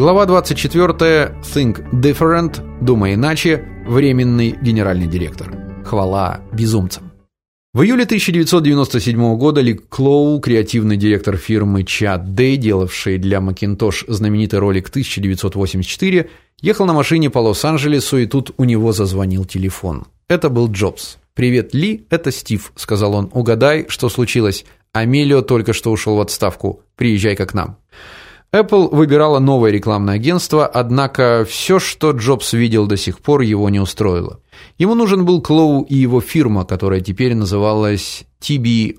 Глава 24. Think Different. Думай иначе. Временный генеральный директор. Хвала безумцам. В июле 1997 года Ли Клоу, креативный директор фирмы Chat Day, делавший для Macintosh знаменитый ролик 1984, ехал на машине по Лос-Анджелесу, и тут у него зазвонил телефон. Это был Джобс. "Привет, Ли, это Стив", сказал он. "Угадай, что случилось? Амелио только что ушел в отставку. Приезжай-ка к нам". Apple выбирала новое рекламное агентство, однако все, что Джобс видел до сих пор, его не устроило. Ему нужен был Клоу и его фирма, которая теперь называлась Day.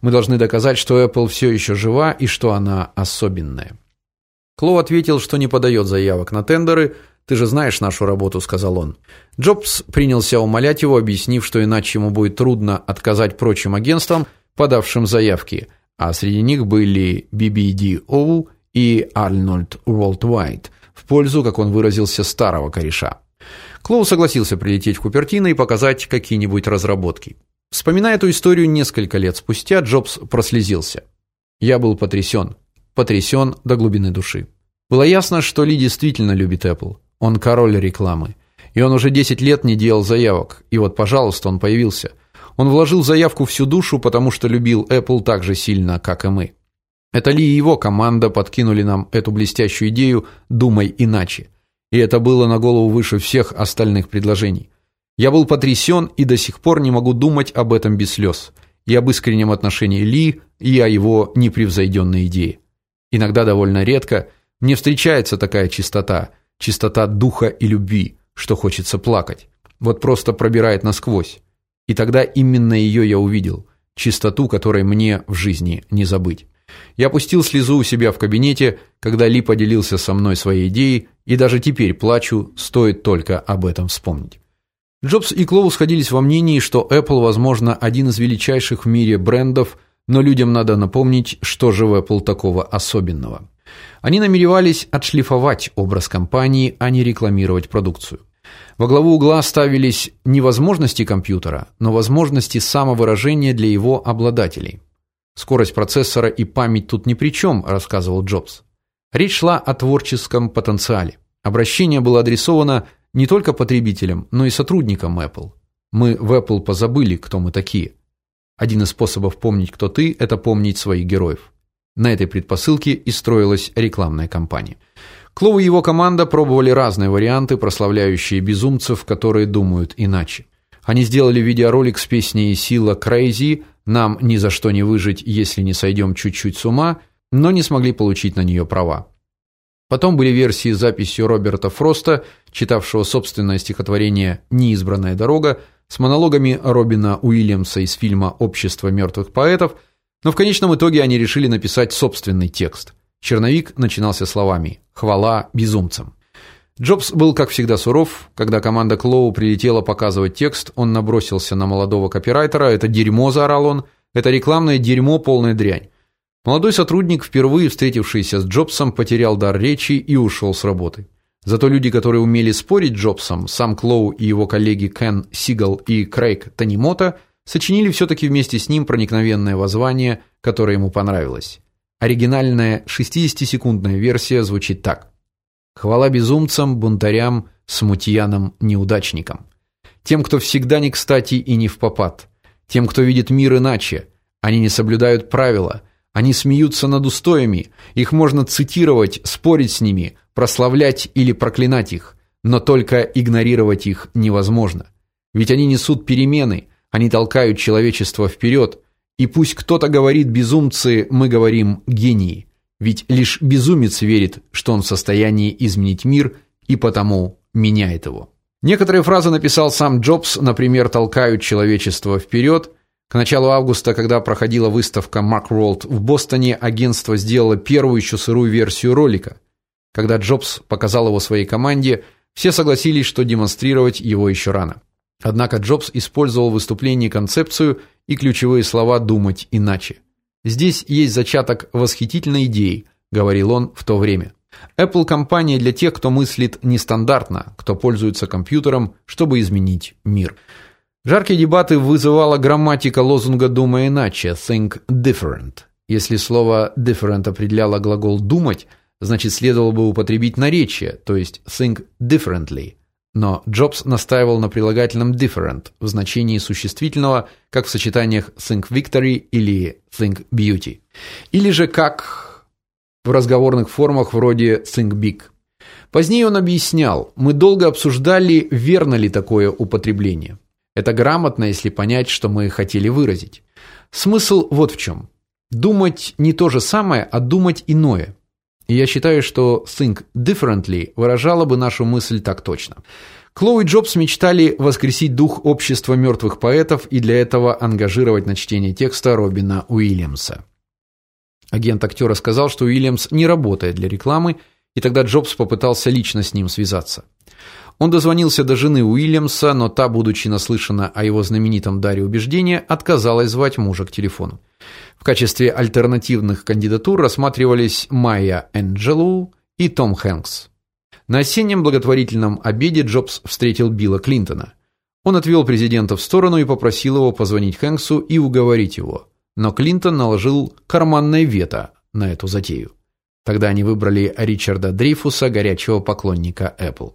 Мы должны доказать, что Apple все еще жива и что она особенная. Клоу ответил, что не подает заявок на тендеры. Ты же знаешь нашу работу, сказал он. Джобс принялся умолять его, объяснив, что иначе ему будет трудно отказать прочим агентствам, подавшим заявки а среди них были BBDO и Arnold Worldwide в пользу, как он выразился, старого кореша. Клоу согласился прилететь в Купертино и показать какие-нибудь разработки. Вспоминая эту историю несколько лет спустя, Джобс прослезился. Я был потрясен, потрясен до глубины души. Было ясно, что Ли действительно любит Apple. Он король рекламы. И он уже 10 лет не делал заявок. И вот, пожалуйста, он появился. Он вложил заявку всю душу, потому что любил Apple так же сильно, как и мы. Это Ли и его команда подкинули нам эту блестящую идею "думай иначе". И это было на голову выше всех остальных предложений. Я был потрясен и до сих пор не могу думать об этом без слез. И об искреннем отношении Ли, и о его непревзойденной идее. Иногда довольно редко мне встречается такая чистота, чистота духа и любви, что хочется плакать. Вот просто пробирает насквозь. И тогда именно ее я увидел, чистоту, которой мне в жизни не забыть. Я опустил слезу у себя в кабинете, когда Ли поделился со мной своей идеей, и даже теперь плачу, стоит только об этом вспомнить. Джобс и Клоу сходились во мнении, что Apple, возможно, один из величайших в мире брендов, но людям надо напомнить, что же в Apple такого особенного. Они намеревались отшлифовать образ компании, а не рекламировать продукцию. Во главу угла ставились не возможности компьютера, но возможности самовыражения для его обладателей. Скорость процессора и память тут ни при чем, рассказывал Джобс. Речь шла о творческом потенциале. Обращение было адресовано не только потребителям, но и сотрудникам Apple. Мы в Apple позабыли, кто мы такие. Один из способов помнить, кто ты это помнить своих героев. На этой предпосылке и строилась рекламная кампания. Клоу и его команда пробовали разные варианты, прославляющие безумцев, которые думают иначе. Они сделали видеоролик с песней Сила Crazy Нам ни за что не выжить, если не сойдем чуть-чуть с ума, но не смогли получить на нее права. Потом были версии с записью Роберта Фроста, читавшего собственное стихотворение Неизбранная дорога, с монологами Робина Уильямса из фильма Общество мертвых поэтов, но в конечном итоге они решили написать собственный текст. Черновик начинался словами: "Хвала безумцам". Джобс был, как всегда, суров. Когда команда Клоу прилетела показывать текст, он набросился на молодого копирайтера. "Это дерьмо", заорал он. "Это рекламное дерьмо, полная дрянь". Молодой сотрудник, впервые встретившийся с Джобсом, потерял дар речи и ушел с работы. Зато люди, которые умели спорить с Джобсом, сам Клоу и его коллеги Кен Сигал и Крейг Танимота, сочинили все таки вместе с ним проникновенное воззвание, которое ему понравилось. Оригинальная 60-секундная версия звучит так: Хвала безумцам, бунтарям, смутьянам, неудачникам, тем, кто всегда не кстати и не в попад, тем, кто видит мир иначе. Они не соблюдают правила, они смеются над устоями, их можно цитировать, спорить с ними, прославлять или проклинать их, но только игнорировать их невозможно. Ведь они несут перемены, они толкают человечество вперед, и пусть кто-то говорит безумцы, мы говорим гении. Ведь лишь безумец верит, что он в состоянии изменить мир и потому меняет его. Некоторые фразы написал сам Джобс, например, толкают человечество вперед. К началу августа, когда проходила выставка Macworld в Бостоне, агентство сделало первую еще сырую версию ролика. Когда Джобс показал его своей команде, все согласились, что демонстрировать его еще рано. Однако Джобс использовал в выступлении концепцию и ключевые слова думать иначе. Здесь есть зачаток восхитительной идеи, говорил он в то время. Apple компания для тех, кто мыслит нестандартно, кто пользуется компьютером, чтобы изменить мир. Жаркие дебаты вызывала грамматика лозунга думай иначе, think different. Если слово different определяло глагол думать, значит следовало бы употребить наречие, то есть think differently. Но Джобс настаивал на прилагательном different в значении существительного, как в сочетаниях think victory или think beauty, или же как в разговорных формах вроде think big. Позднее он объяснял: "Мы долго обсуждали, верно ли такое употребление. Это грамотно, если понять, что мы хотели выразить. Смысл вот в чем. Думать не то же самое, а думать иное. И я считаю, что think differently выражало бы нашу мысль так точно. Клоу и Джобс мечтали воскресить дух общества мертвых поэтов и для этого ангажировать на чтение текста Робина Уильямса. Агент актера сказал, что Уильямс не работает для рекламы, и тогда Джобс попытался лично с ним связаться. Он дозвонился до жены Уильямса, но та, будучи наслышана о его знаменитом даре убеждения, отказалась звать мужа к телефону. В качестве альтернативных кандидатур рассматривались Майя Энджелоу и Том Хэнкс. На осеннем благотворительном обеде Джобс встретил Билла Клинтона. Он отвел президента в сторону и попросил его позвонить Хэнксу и уговорить его. Но Клинтон наложил карманное вето на эту затею. Тогда они выбрали Ричарда Дрейфуса, горячего поклонника Apple.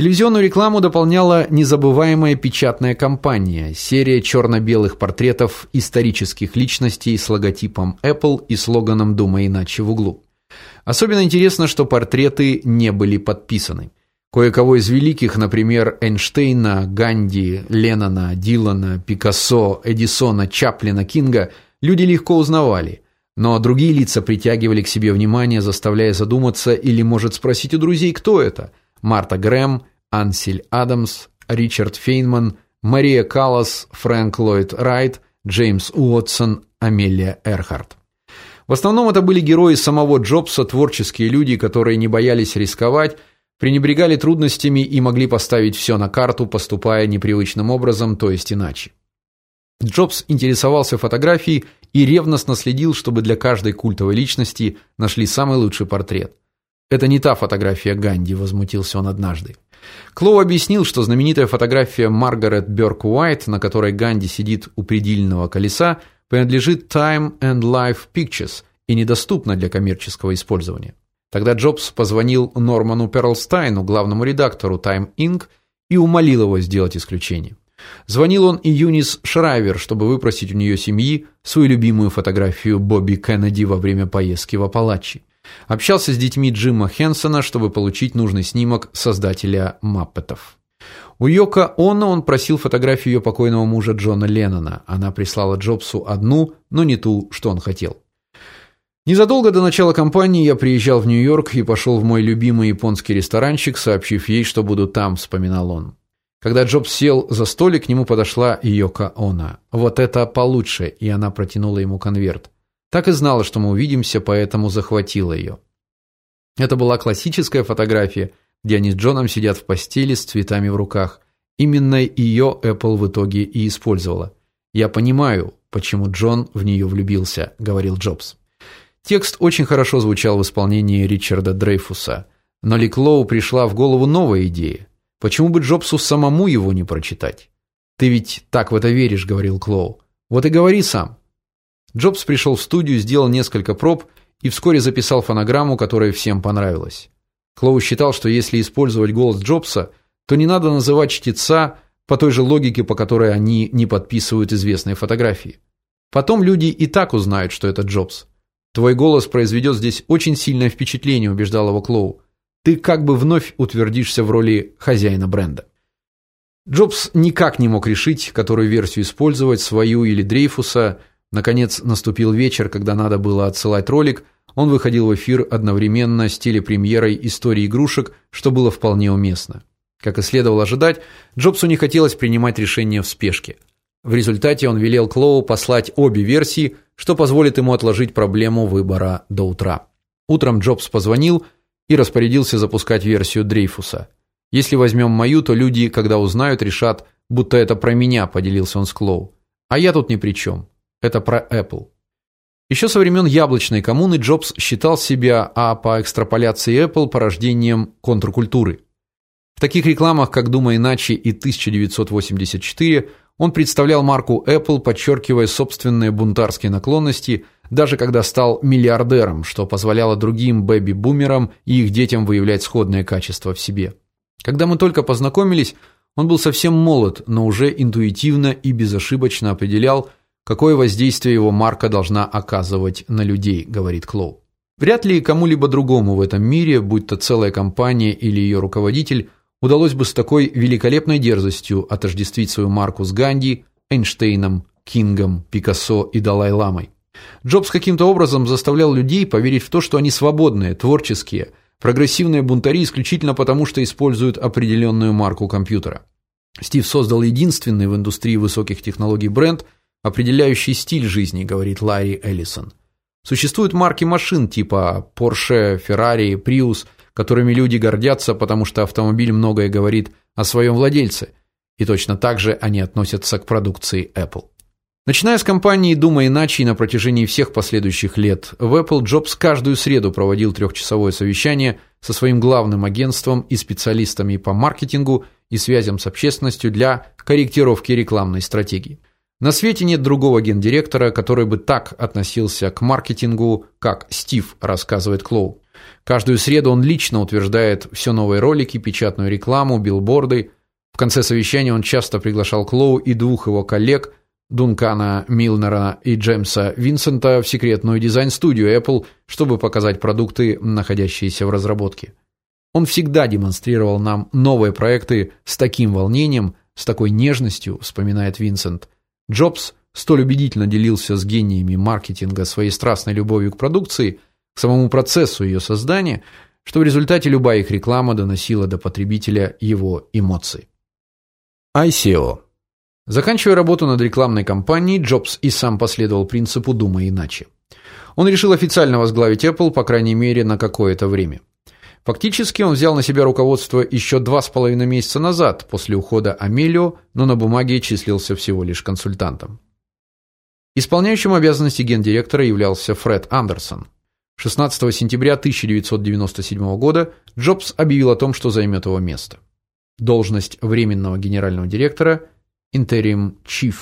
Телевизионную рекламу дополняла незабываемая печатная кампания, серия черно белых портретов исторических личностей с логотипом Apple и слоганом "Думай иначе" в углу. Особенно интересно, что портреты не были подписаны. Кое-кого из великих, например, Эйнштейна, Ганди, Леннона, Дилана, Пикассо, Эдисона, Чаплина, Кинга, люди легко узнавали. Но другие лица притягивали к себе внимание, заставляя задуматься или, может, спросить у друзей, кто это. Марта Грэм, Ансель Адамс, Ричард Фейнман, Мария Каллас, Фрэнк Ллойд Райт, Джеймс Уотсон, Амелия Эрхарт. В основном это были герои самого Джобса, творческие люди, которые не боялись рисковать, пренебрегали трудностями и могли поставить все на карту, поступая непривычным образом, то есть иначе. Джобс интересовался фотографией и ревностно следил, чтобы для каждой культовой личности нашли самый лучший портрет. Это не та фотография Ганди, возмутился он однажды. Клоу объяснил, что знаменитая фотография Маргарет Бёрк Уайт, на которой Ганди сидит у предельного колеса, принадлежит Time and Life Pictures и недоступна для коммерческого использования. Тогда Джобс позвонил Норману Перлстайну, главному редактору Time Inc., и умолил его сделать исключение. Звонил он и Юнис Шрайвер, чтобы выпросить у нее семьи свою любимую фотографию Бобби Кеннеди во время поездки в Апалачи. Общался с детьми Джима Хенсона, чтобы получить нужный снимок создателя Маппетов. У Йока Оно он просил фотографию ее покойного мужа Джона Леннона. Она прислала Джобсу одну, но не ту, что он хотел. Незадолго до начала кампании я приезжал в Нью-Йорк и пошел в мой любимый японский ресторанчик, сообщив ей, что буду там, вспоминал он. Когда Джобс сел за столик, к нему подошла Йока Оно. Вот это получше, и она протянула ему конверт. Так и знала, что мы увидимся, поэтому захватила ее. Это была классическая фотография, где они с Джоном сидят в постели с цветами в руках. Именно ее Apple в итоге и использовала. Я понимаю, почему Джон в нее влюбился, говорил Джобс. Текст очень хорошо звучал в исполнении Ричарда Дрейфуса, но Ли Клоу пришла в голову новая идея. Почему бы Джобсу самому его не прочитать? Ты ведь так в это веришь, говорил Клоу. Вот и говори сам. Джобс пришел в студию, сделал несколько проб и вскоре записал фонограмму, которая всем понравилась. Клоу считал, что если использовать голос Джобса, то не надо называть чтеца по той же логике, по которой они не подписывают известные фотографии. Потом люди и так узнают, что это Джобс. Твой голос произведет здесь очень сильное впечатление, убеждал его Клоу. Ты как бы вновь утвердишься в роли хозяина бренда. Джобс никак не мог решить, которую версию использовать, свою или Дрейфуса. Наконец наступил вечер, когда надо было отсылать ролик. Он выходил в эфир одновременно с телепремьерой Истории игрушек, что было вполне уместно. Как и следовало ожидать, Джобсу не хотелось принимать решение в спешке. В результате он велел Клоу послать обе версии, что позволит ему отложить проблему выбора до утра. Утром Джобс позвонил и распорядился запускать версию Дрейфуса. Если возьмем мою, то люди, когда узнают, решат, будто это про меня, поделился он с Клоу. А я тут ни при чем. Это про Apple. Еще со времен яблочной коммуны Джобс считал себя, а по экстраполяции Apple порождением контркультуры. В таких рекламах, как Думай иначе и 1984, он представлял марку Apple, подчеркивая собственные бунтарские наклонности, даже когда стал миллиардером, что позволяло другим бэби-бумерам и их детям выявлять сходные качества в себе. Когда мы только познакомились, он был совсем молод, но уже интуитивно и безошибочно определял, какое воздействие его марка должна оказывать на людей, говорит Клоу. Вряд ли кому-либо другому в этом мире, будь то целая компания или ее руководитель, удалось бы с такой великолепной дерзостью отождествить свою марку с Ганди, Эйнштейном, Кингом, Пикассо и Далай-ламой. Джобс каким-то образом заставлял людей поверить в то, что они свободные, творческие, прогрессивные бунтари исключительно потому, что используют определенную марку компьютера. Стив создал единственный в индустрии высоких технологий бренд, определяющий стиль жизни, говорит Ларри Эллисон. Существуют марки машин типа Porsche, Ferrari, Prius, которыми люди гордятся, потому что автомобиль многое говорит о своем владельце, и точно так же они относятся к продукции Apple. Начиная с компании «Думай иначе» и на протяжении всех последующих лет, в Apple Джобс каждую среду проводил трехчасовое совещание со своим главным агентством и специалистами по маркетингу и связям с общественностью для корректировки рекламной стратегии. На свете нет другого гендиректора, который бы так относился к маркетингу, как Стив, рассказывает Клоу. Каждую среду он лично утверждает все новые ролики, печатную рекламу, билборды. В конце совещания он часто приглашал Клоу и двух его коллег, Дункана Милнера и Джеймса Винсента в секретную дизайн-студию Apple, чтобы показать продукты, находящиеся в разработке. Он всегда демонстрировал нам новые проекты с таким волнением, с такой нежностью, вспоминает Винсент. Джобс столь убедительно делился с гениями маркетинга своей страстной любовью к продукции, к самому процессу ее создания, что в результате любая их реклама доносила до потребителя его эмоции. ICO. Заканчивая работу над рекламной кампанией, Джобс и сам последовал принципу думай иначе. Он решил официально возглавить Apple, по крайней мере, на какое-то время. Фактически он взял на себя руководство еще два с половиной месяца назад, после ухода Амелио, но на бумаге числился всего лишь консультантом. Исполняющим обязанности гендиректора являлся Фред Андерсон. 16 сентября 1997 года Джобс объявил о том, что займет его место. Должность временного генерального директора Interim Chief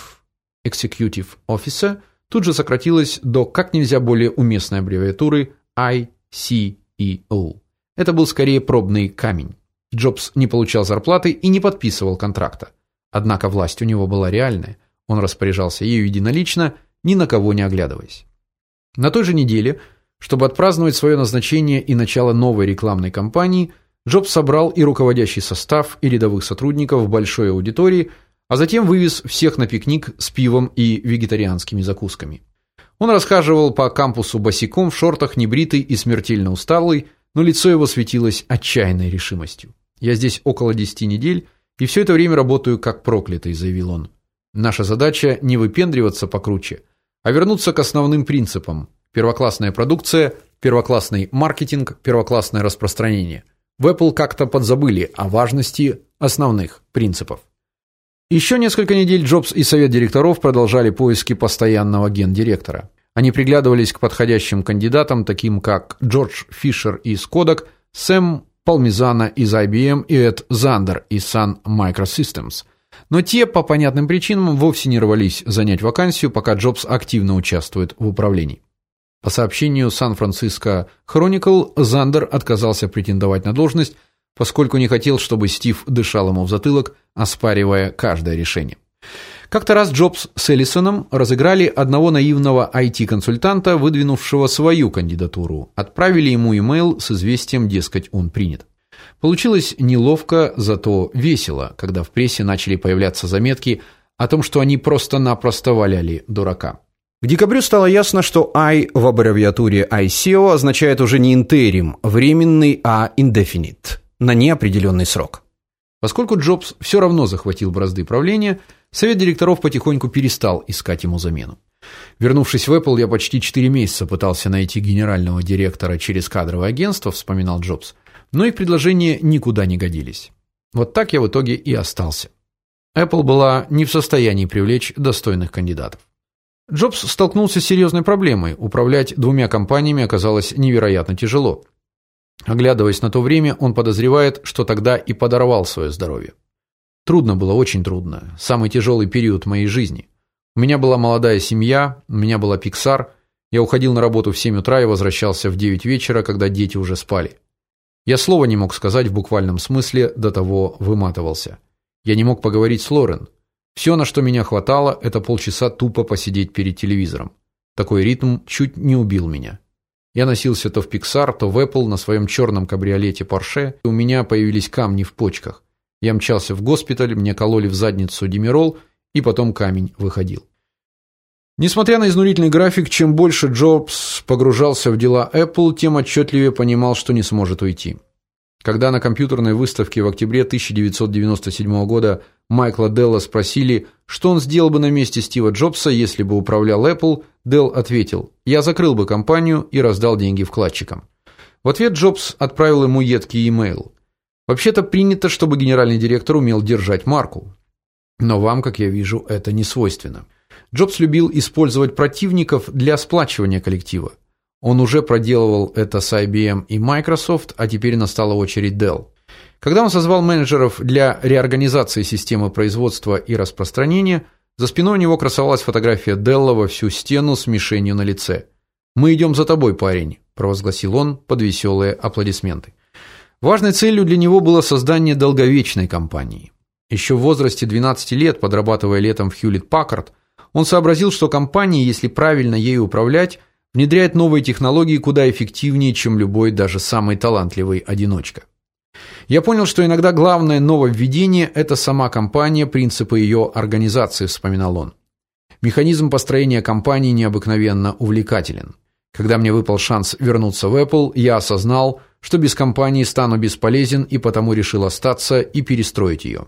Executive Officer тут же сократилась до как нельзя более уместной аббревиатуры ICEO. Это был скорее пробный камень. Джобс не получал зарплаты и не подписывал контракта. Однако власть у него была реальная. Он распоряжался ею единолично, ни на кого не оглядываясь. На той же неделе, чтобы отпраздновать свое назначение и начало новой рекламной кампании, Джобс собрал и руководящий состав, и рядовых сотрудников в большой аудитории, а затем вывез всех на пикник с пивом и вегетарианскими закусками. Он расхаживал по кампусу босиком в шортах, небритый и смертельно усталый, но лицо его светилось отчаянной решимостью. Я здесь около десяти недель, и все это время работаю как проклятый, заявил он. Наша задача не выпендриваться покруче, а вернуться к основным принципам: первоклассная продукция, первоклассный маркетинг, первоклассное распространение. В Apple как-то подзабыли о важности основных принципов. Еще несколько недель Джобс и совет директоров продолжали поиски постоянного гендиректора. Они приглядывались к подходящим кандидатам, таким как Джордж Фишер из Kodak, Сэм Палмизана из IBM и Эд Зандер из Sun Microsystems. Но те по понятным причинам вовсе не рвались занять вакансию, пока Джобс активно участвует в управлении. По сообщению Сан-Франциско Chronicle, Зандер отказался претендовать на должность, поскольку не хотел, чтобы Стив дышал ему в затылок, оспаривая каждое решение. Как-то раз Джобс с Эллисоном разыграли одного наивного IT-консультанта, выдвинувшего свою кандидатуру. Отправили ему имейл с известием, дескать, он принят. Получилось неловко, зато весело, когда в прессе начали появляться заметки о том, что они просто-напросто валяли дурака. К декабрю стало ясно, что I в аббревиатуре ICO означает уже не interim, временный, а indefinite, на неопределенный срок. Поскольку Джобс все равно захватил бразды правления, совет директоров потихоньку перестал искать ему замену. Вернувшись в Apple, я почти 4 месяца пытался найти генерального директора через кадровое агентство, вспоминал Джобс, но их предложения никуда не годились. Вот так я в итоге и остался. Apple была не в состоянии привлечь достойных кандидатов. Джобс столкнулся с серьезной проблемой. Управлять двумя компаниями оказалось невероятно тяжело. Оглядываясь на то время, он подозревает, что тогда и подорвал свое здоровье. Трудно было, очень трудно. Самый тяжелый период моей жизни. У меня была молодая семья, у меня была Pixar, Я уходил на работу в 7 утра и возвращался в 9 вечера, когда дети уже спали. Я слова не мог сказать в буквальном смысле, до того выматывался. Я не мог поговорить с Лорен. Все, на что меня хватало, это полчаса тупо посидеть перед телевизором. Такой ритм чуть не убил меня. Я носился то в Pixar, то в Apple на своем черном кабриолете Porsche, и у меня появились камни в почках. Я мчался в госпиталь, мне кололи в задницу димерол, и потом камень выходил. Несмотря на изнурительный график, чем больше Джобс погружался в дела Apple, тем отчетливее понимал, что не сможет уйти. Когда на компьютерной выставке в октябре 1997 года Майкла Делла спросили, что он сделал бы на месте Стива Джобса, если бы управлял Apple, Делл ответил: "Я закрыл бы компанию и раздал деньги вкладчикам". В ответ Джобс отправил ему едкий имейл. Вообще-то принято, чтобы генеральный директор умел держать марку. Но вам, как я вижу, это не свойственно. Джобс любил использовать противников для сплачивания коллектива. Он уже проделывал это с IBM и Microsoft, а теперь настала очередь Dell. Когда он созвал менеджеров для реорганизации системы производства и распространения, за спиной у него красовалась фотография Делла во всю стену с мишенью на лице. "Мы идем за тобой, парень", провозгласил он под веселые аплодисменты. Важной целью для него было создание долговечной компании. Еще в возрасте 12 лет, подрабатывая летом в Hewlett Packard, он сообразил, что компания, если правильно ею управлять, внедряет новые технологии куда эффективнее, чем любой даже самый талантливый одиночка. Я понял, что иногда главное нововведение это сама компания, принципы ее организации, вспоминал он. Механизм построения компании необыкновенно увлекателен. Когда мне выпал шанс вернуться в Apple, я осознал, что без компании стану бесполезен и потому решил остаться и перестроить ее.